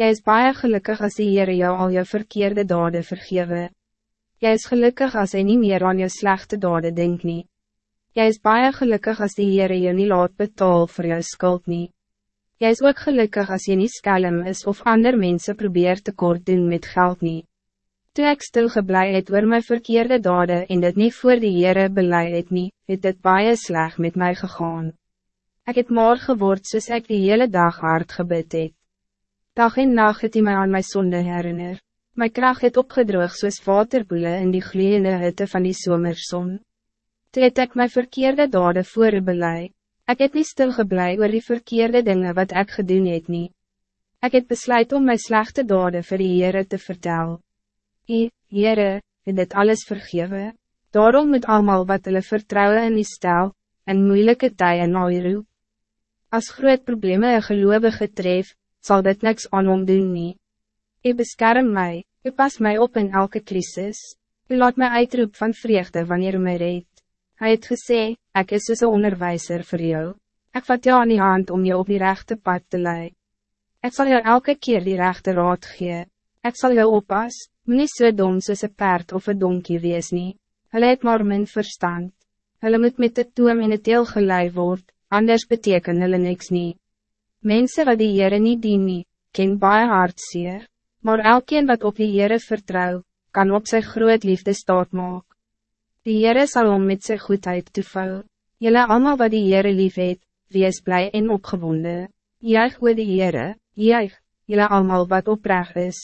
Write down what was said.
Jy is baie gelukkig als die Heere jou al jou verkeerde dade vergewe. Jy is gelukkig als hy niet meer aan jou slechte dade denk nie. Jy is baie gelukkig als die Heere jou niet laat betaal voor jou skuld nie. Jy is ook gelukkig als je niet skelm is of ander mensen probeert te kort doen met geld niet. Toe ek stilgeblij het oor my verkeerde dade en dit niet voor die Heere beleid het nie, het dit baie sleg met mij gegaan. Ik het maar geword soos ek die hele dag hard gebid het. Dag en nacht het hy my aan my sonde herinner. My kracht het opgedroog soos waterboele in die gloeiende hitte van die zomerson. Toe het ek my verkeerde dade voor beleid. Ik het niet stilgeblij oor die verkeerde dingen wat ik gedoen het nie. Ek het besluit om my slechte dade vir die Heere te vertellen. I, Heere, het dit alles vergewe, daarom moet allemaal wat hulle vertrouwen in die stel, en moeilijke tijden na u roep. As groot probleme een geloovige tref, zal dit niks aan hom doen nie. U beskerm mij, u pas mij op in elke crisis, u laat mij uitroep van vreugde wanneer u mij reed. Hij het gesê, ik is soos een onderwijzer voor jou. Ik vat jou aan die hand om je op die rechte pad te leiden. Ik zal jou elke keer die rechte raad gee. Ik zal jou oppas, Moe so dom soos een paard of een donkie wees nie. Hulle het maar min verstand. Hulle moet met de toom in het deel gelei word, anders beteken hulle niks nie. Mensen wat die Heere nie dien nie, ken baie hartseer, maar elkeen wat op die Heere vertrouw, kan op zijn groot liefde staat maak. Die Heere sal om met sy goedheid toevou. Julle allemaal wat die Heere lief het, wees blij en opgewonden. Juich oor die Heere, juich, julle allemaal wat oprecht is.